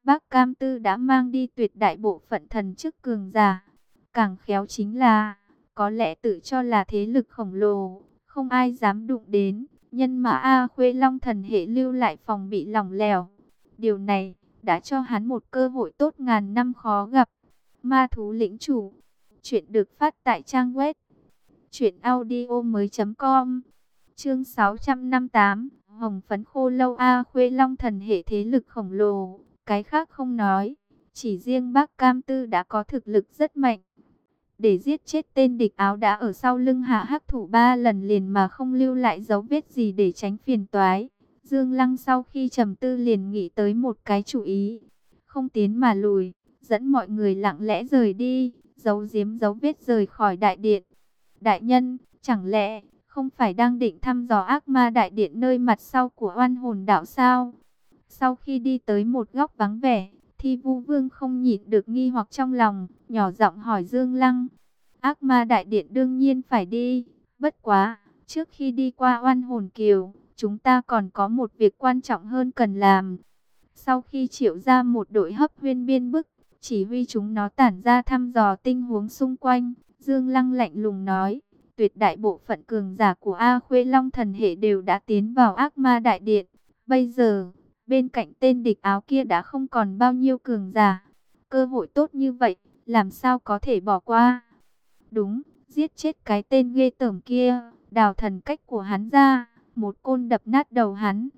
A: bác cam tư đã mang đi tuyệt đại bộ phận thần chức cường giả. Càng khéo chính là, có lẽ tự cho là thế lực khổng lồ, không ai dám đụng đến. Nhân mã A Khuê Long thần hệ lưu lại phòng bị lỏng lẻo. Điều này đã cho hắn một cơ hội tốt ngàn năm khó gặp. Ma thú lĩnh chủ. Chuyện được phát tại trang web. Chuyện audio mới com. Chương 658. Hồng phấn khô lâu A Khuê Long thần hệ thế lực khổng lồ. Cái khác không nói. Chỉ riêng bác Cam Tư đã có thực lực rất mạnh. Để giết chết tên địch áo đã ở sau lưng hạ hắc thủ ba lần liền mà không lưu lại dấu vết gì để tránh phiền toái. Dương Lăng sau khi trầm tư liền nghĩ tới một cái chủ ý. Không tiến mà lùi, dẫn mọi người lặng lẽ rời đi, giấu giếm dấu vết rời khỏi đại điện. Đại nhân, chẳng lẽ không phải đang định thăm dò ác ma đại điện nơi mặt sau của oan hồn đạo sao? Sau khi đi tới một góc vắng vẻ, thì Vu Vương không nhịn được nghi hoặc trong lòng, nhỏ giọng hỏi Dương Lăng. Ác ma đại điện đương nhiên phải đi, bất quá, trước khi đi qua oan hồn kiều, chúng ta còn có một việc quan trọng hơn cần làm. Sau khi triệu ra một đội hấp huyên biên bức, chỉ huy chúng nó tản ra thăm dò tinh huống xung quanh, Dương Lăng lạnh lùng nói, tuyệt đại bộ phận cường giả của A Khuê Long thần hệ đều đã tiến vào ác ma đại điện. Bây giờ, bên cạnh tên địch áo kia đã không còn bao nhiêu cường giả. Cơ hội tốt như vậy, làm sao có thể bỏ qua? Đúng, giết chết cái tên ghê tởm kia, đào thần cách của hắn ra, một côn đập nát đầu hắn.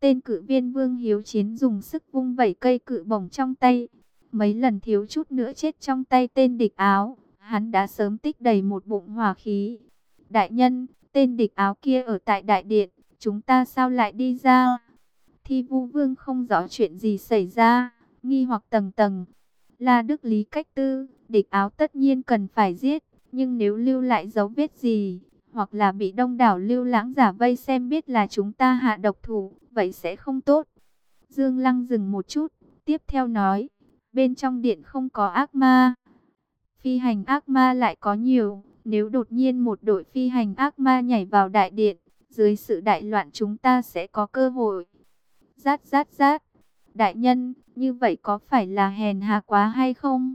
A: Tên cự viên Vương Hiếu Chiến dùng sức vung vẩy cây cự bổng trong tay, mấy lần thiếu chút nữa chết trong tay tên địch áo, hắn đã sớm tích đầy một bụng hỏa khí. Đại nhân, tên địch áo kia ở tại đại điện, chúng ta sao lại đi ra? Thi vu vương không rõ chuyện gì xảy ra, nghi hoặc tầng tầng. La Đức Lý cách tư, địch áo tất nhiên cần phải giết, nhưng nếu lưu lại dấu vết gì, hoặc là bị đông đảo lưu lãng giả vây xem biết là chúng ta hạ độc thủ, vậy sẽ không tốt. Dương Lăng dừng một chút, tiếp theo nói, bên trong điện không có ác ma. Phi hành ác ma lại có nhiều, nếu đột nhiên một đội phi hành ác ma nhảy vào đại điện, dưới sự đại loạn chúng ta sẽ có cơ hội. Rát rát rát. Đại nhân, như vậy có phải là hèn hạ quá hay không?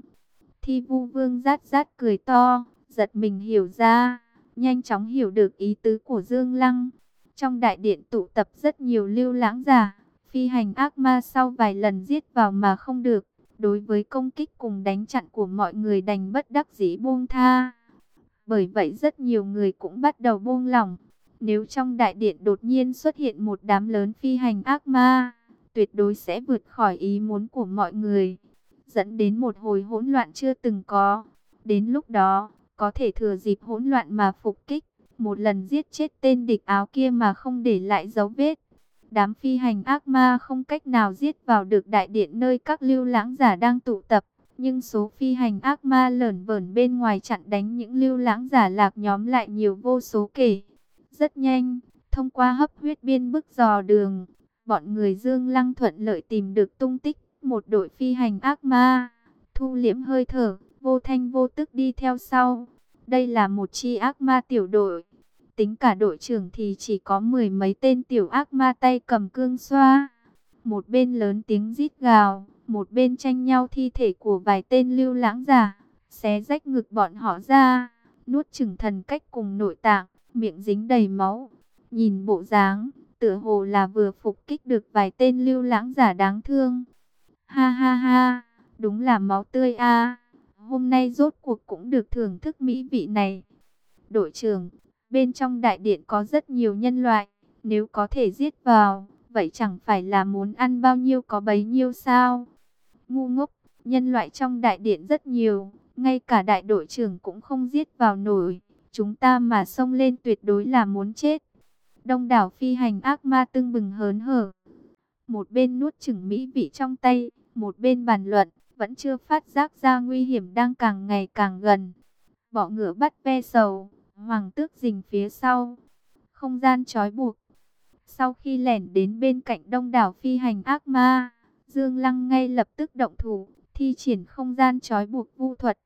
A: Thi vu vương rát rát cười to, giật mình hiểu ra, nhanh chóng hiểu được ý tứ của Dương Lăng. Trong đại điện tụ tập rất nhiều lưu lãng giả, phi hành ác ma sau vài lần giết vào mà không được. Đối với công kích cùng đánh chặn của mọi người đành bất đắc dĩ buông tha. Bởi vậy rất nhiều người cũng bắt đầu buông lỏng. Nếu trong đại điện đột nhiên xuất hiện một đám lớn phi hành ác ma, tuyệt đối sẽ vượt khỏi ý muốn của mọi người, dẫn đến một hồi hỗn loạn chưa từng có. Đến lúc đó, có thể thừa dịp hỗn loạn mà phục kích, một lần giết chết tên địch áo kia mà không để lại dấu vết. Đám phi hành ác ma không cách nào giết vào được đại điện nơi các lưu lãng giả đang tụ tập. Nhưng số phi hành ác ma lởn vởn bên ngoài chặn đánh những lưu lãng giả lạc nhóm lại nhiều vô số kể. Rất nhanh, Thông qua hấp huyết biên bức dò đường, bọn người Dương Lăng thuận lợi tìm được tung tích một đội phi hành ác ma. Thu liễm hơi thở, vô thanh vô tức đi theo sau. Đây là một chi ác ma tiểu đội. Tính cả đội trưởng thì chỉ có mười mấy tên tiểu ác ma tay cầm cương xoa. Một bên lớn tiếng rít gào, một bên tranh nhau thi thể của vài tên lưu lãng giả, xé rách ngực bọn họ ra, nuốt chừng thần cách cùng nội tạng, miệng dính đầy máu. Nhìn bộ dáng, tựa hồ là vừa phục kích được vài tên lưu lãng giả đáng thương. Ha ha ha, đúng là máu tươi a. Hôm nay rốt cuộc cũng được thưởng thức mỹ vị này. Đội trưởng, bên trong đại điện có rất nhiều nhân loại, nếu có thể giết vào, vậy chẳng phải là muốn ăn bao nhiêu có bấy nhiêu sao? Ngu ngốc, nhân loại trong đại điện rất nhiều, ngay cả đại đội trưởng cũng không giết vào nổi. Chúng ta mà xông lên tuyệt đối là muốn chết. Đông đảo phi hành ác ma tưng bừng hớn hở. Một bên nuốt chửng mỹ vị trong tay, một bên bàn luận, vẫn chưa phát giác ra nguy hiểm đang càng ngày càng gần. Bỏ ngựa bắt ve sầu, hoàng tước rình phía sau. Không gian trói buộc. Sau khi lẻn đến bên cạnh đông đảo phi hành ác ma, Dương Lăng ngay lập tức động thủ, thi triển không gian trói buộc vu thuật.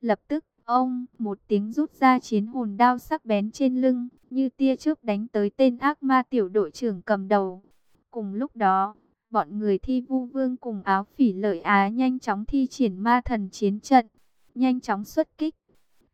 A: Lập tức, ông, một tiếng rút ra chiến hồn đao sắc bén trên lưng, như tia chớp đánh tới tên ác ma tiểu đội trưởng cầm đầu. Cùng lúc đó, bọn người thi vu vương cùng áo phỉ lợi á nhanh chóng thi triển ma thần chiến trận, nhanh chóng xuất kích.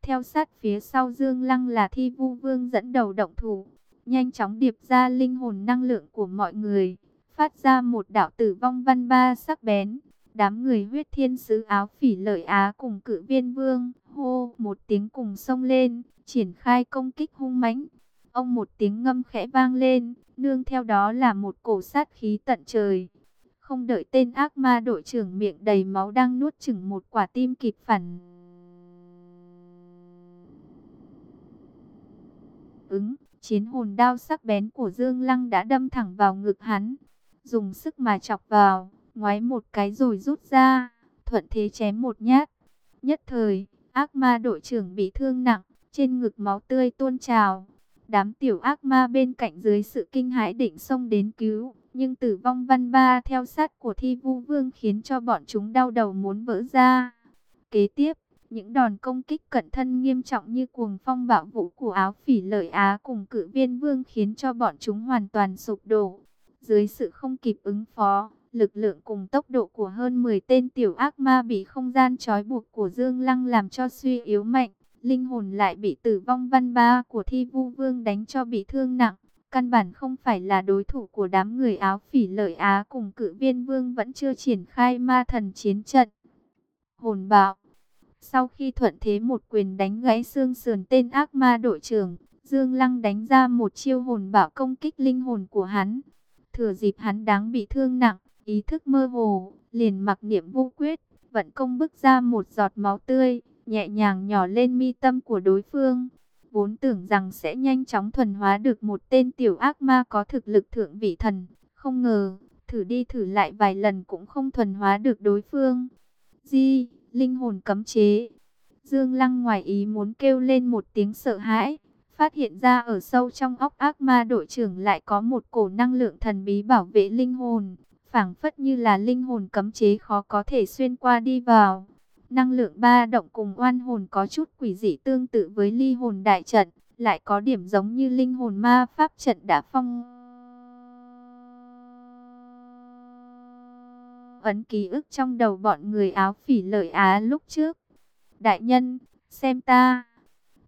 A: Theo sát phía sau Dương Lăng là thi vu vương dẫn đầu động thủ, nhanh chóng điệp ra linh hồn năng lượng của mọi người, phát ra một đạo tử vong văn ba sắc bén. Đám người huyết thiên sứ áo phỉ lợi á cùng cự viên vương, hô một tiếng cùng sông lên, triển khai công kích hung mãnh. Ông một tiếng ngâm khẽ vang lên, nương theo đó là một cổ sát khí tận trời. Không đợi tên ác ma đội trưởng miệng đầy máu đang nuốt chừng một quả tim kịp phản. Ứng, chiến hồn đao sắc bén của Dương Lăng đã đâm thẳng vào ngực hắn. Dùng sức mà chọc vào, ngoái một cái rồi rút ra, thuận thế chém một nhát. Nhất thời, ác ma đội trưởng bị thương nặng, trên ngực máu tươi tuôn trào. Đám tiểu ác ma bên cạnh dưới sự kinh hãi định xông đến cứu, nhưng tử vong văn ba theo sát của thi vu vương khiến cho bọn chúng đau đầu muốn vỡ ra. Kế tiếp, những đòn công kích cận thân nghiêm trọng như cuồng phong bạo vũ của áo phỉ lợi Á cùng cự viên vương khiến cho bọn chúng hoàn toàn sụp đổ. Dưới sự không kịp ứng phó, lực lượng cùng tốc độ của hơn 10 tên tiểu ác ma bị không gian trói buộc của Dương Lăng làm cho suy yếu mạnh. Linh hồn lại bị tử vong văn ba của thi vu vương đánh cho bị thương nặng. Căn bản không phải là đối thủ của đám người áo phỉ lợi Á cùng cự viên vương vẫn chưa triển khai ma thần chiến trận. Hồn bạo sau khi thuận thế một quyền đánh gãy xương sườn tên ác ma đội trưởng, Dương Lăng đánh ra một chiêu hồn bảo công kích linh hồn của hắn. Thừa dịp hắn đáng bị thương nặng, ý thức mơ hồ, liền mặc niệm vô quyết, vận công bức ra một giọt máu tươi, nhẹ nhàng nhỏ lên mi tâm của đối phương. Vốn tưởng rằng sẽ nhanh chóng thuần hóa được một tên tiểu ác ma có thực lực thượng vị thần, không ngờ, thử đi thử lại vài lần cũng không thuần hóa được đối phương. Di, linh hồn cấm chế. Dương Lăng ngoài ý muốn kêu lên một tiếng sợ hãi, phát hiện ra ở sâu trong óc ác ma đội trưởng lại có một cổ năng lượng thần bí bảo vệ linh hồn, phảng phất như là linh hồn cấm chế khó có thể xuyên qua đi vào. Năng lượng ba động cùng oan hồn có chút quỷ dị tương tự với ly hồn đại trận, lại có điểm giống như linh hồn ma pháp trận đã phong. Ấn ký ức trong đầu bọn người áo phỉ lợi Á lúc trước. Đại nhân, xem ta.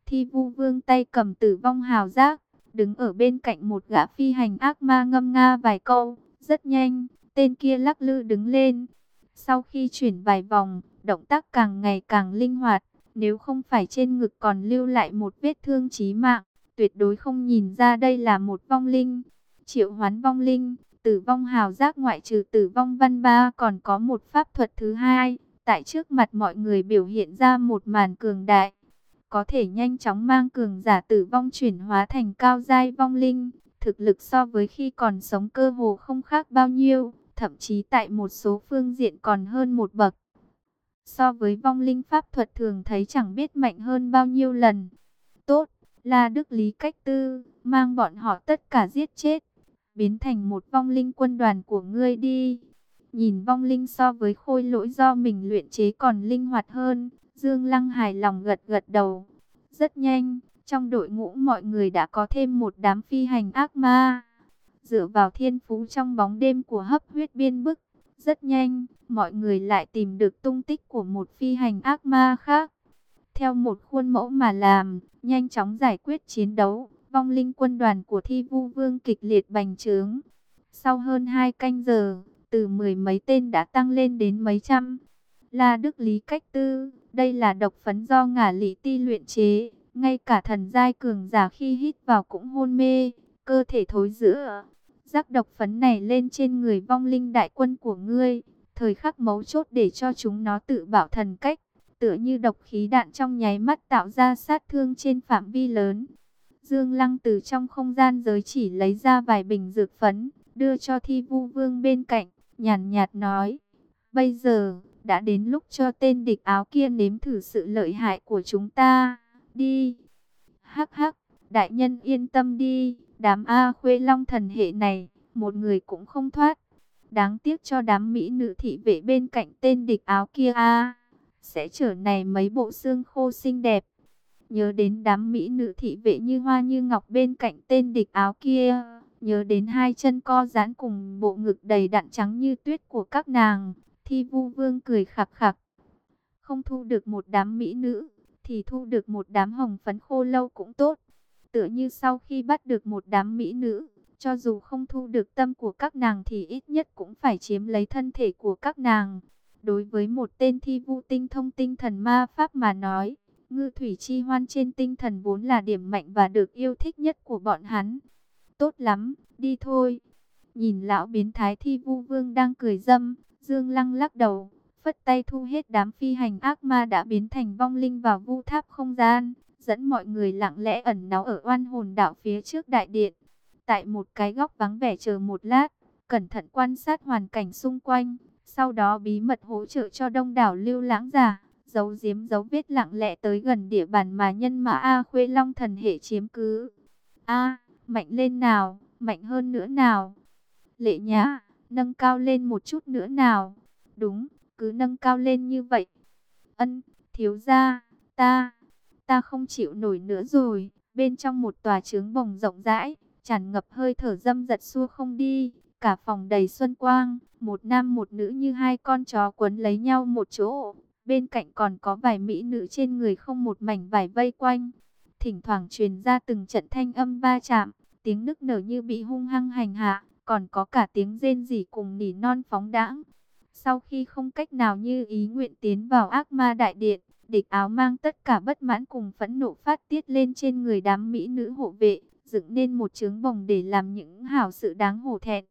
A: Thi vu vương tay cầm tử vong hào giác, đứng ở bên cạnh một gã phi hành ác ma ngâm nga vài câu. Rất nhanh, tên kia lắc lư đứng lên. Sau khi chuyển vài vòng, động tác càng ngày càng linh hoạt. Nếu không phải trên ngực còn lưu lại một vết thương chí mạng, tuyệt đối không nhìn ra đây là một vong linh. Triệu hoán vong linh, tử vong hào giác ngoại trừ tử vong văn ba còn có một pháp thuật thứ hai. Tại trước mặt mọi người biểu hiện ra một màn cường đại. Có thể nhanh chóng mang cường giả tử vong chuyển hóa thành cao giai vong linh. Thực lực so với khi còn sống cơ hồ không khác bao nhiêu, thậm chí tại một số phương diện còn hơn một bậc. So với vong linh pháp thuật thường thấy chẳng biết mạnh hơn bao nhiêu lần. Tốt, La Đức Lý cách tư, mang bọn họ tất cả giết chết, biến thành một vong linh quân đoàn của ngươi đi. Nhìn vong linh so với khôi lỗi do mình luyện chế còn linh hoạt hơn, Dương Lăng hài lòng gật gật đầu. Rất nhanh, trong đội ngũ mọi người đã có thêm một đám phi hành ác ma. Dựa vào thiên phú trong bóng đêm của hấp huyết biên bức, rất nhanh, mọi người lại tìm được tung tích của một phi hành ác ma khác. Theo một khuôn mẫu mà làm, nhanh chóng giải quyết chiến đấu, vong linh quân đoàn của thi vu vương kịch liệt bành trướng. Sau hơn hai canh giờ, từ mười mấy tên đã tăng lên đến mấy trăm. La Đức Lý Cách Tư, đây là độc phấn do ngả lý ti luyện chế, ngay cả thần giai cường giả khi hít vào cũng hôn mê, cơ thể thối rữa. Rắc độc phấn này lên trên người vong linh đại quân của ngươi, thời khắc mấu chốt để cho chúng nó tự bảo thần cách, tựa như độc khí đạn trong nháy mắt tạo ra sát thương trên phạm vi lớn. Dương Lăng từ trong không gian giới chỉ lấy ra vài bình dược phấn, đưa cho thi vu vương bên cạnh, nhàn nhạt nói, bây giờ, đã đến lúc cho tên địch áo kia nếm thử sự lợi hại của chúng ta, đi. Hắc hắc, đại nhân yên tâm đi, đám A khuê long thần hệ này, một người cũng không thoát. Đáng tiếc cho đám mỹ nữ thị vệ bên cạnh tên địch áo kia a sẽ trở này mấy bộ xương khô xinh đẹp. Nhớ đến đám mỹ nữ thị vệ như hoa như ngọc bên cạnh tên địch áo kia. Nhớ đến hai chân co giãn cùng bộ ngực đầy đặn trắng như tuyết của các nàng. Thi vu vương cười khạc khạc. Không thu được một đám mỹ nữ, thì thu được một đám hồng phấn khô lâu cũng tốt. Tựa như sau khi bắt được một đám mỹ nữ, cho dù không thu được tâm của các nàng thì ít nhất cũng phải chiếm lấy thân thể của các nàng. Đối với một tên thi vu tinh thông tinh thần ma pháp mà nói, ngư thủy chi hoan trên tinh thần vốn là điểm mạnh và được yêu thích nhất của bọn hắn. Tốt lắm, đi thôi. Nhìn lão biến thái thi vu vương đang cười dâm, Dương Lăng lắc đầu, phất tay thu hết đám phi hành ác ma đã biến thành vong linh vào vu tháp không gian, dẫn mọi người lặng lẽ ẩn náu ở oan hồn đảo phía trước đại điện. Tại một cái góc vắng vẻ chờ một lát, cẩn thận quan sát hoàn cảnh xung quanh, sau đó bí mật hỗ trợ cho đông đảo lưu lãng giả, giấu giếm dấu vết lặng lẽ tới gần địa bàn mà nhân mã A Khuê Long thần hệ chiếm cứ. A, mạnh lên nào, mạnh hơn nữa nào. Lệ nhã, nâng cao lên một chút nữa nào. Đúng, cứ nâng cao lên như vậy. Ân, thiếu gia, ta, ta không chịu nổi nữa rồi. Bên trong một tòa trướng bồng rộng rãi, tràn ngập hơi thở dâm giật xua không đi. Cả phòng đầy xuân quang, một nam một nữ như hai con chó quấn lấy nhau một chỗ. Bên cạnh còn có vài mỹ nữ trên người không một mảnh vải vây quanh. Thỉnh thoảng truyền ra từng trận thanh âm va chạm, tiếng nức nở như bị hung hăng hành hạ, còn có cả tiếng rên rỉ cùng nỉ non phóng đãng. Sau khi không cách nào như ý nguyện tiến vào ác ma đại điện, địch áo mang tất cả bất mãn cùng phẫn nộ phát tiết lên trên người đám mỹ nữ hộ vệ, dựng nên một trướng bồng để làm những hảo sự đáng hổ thẹn.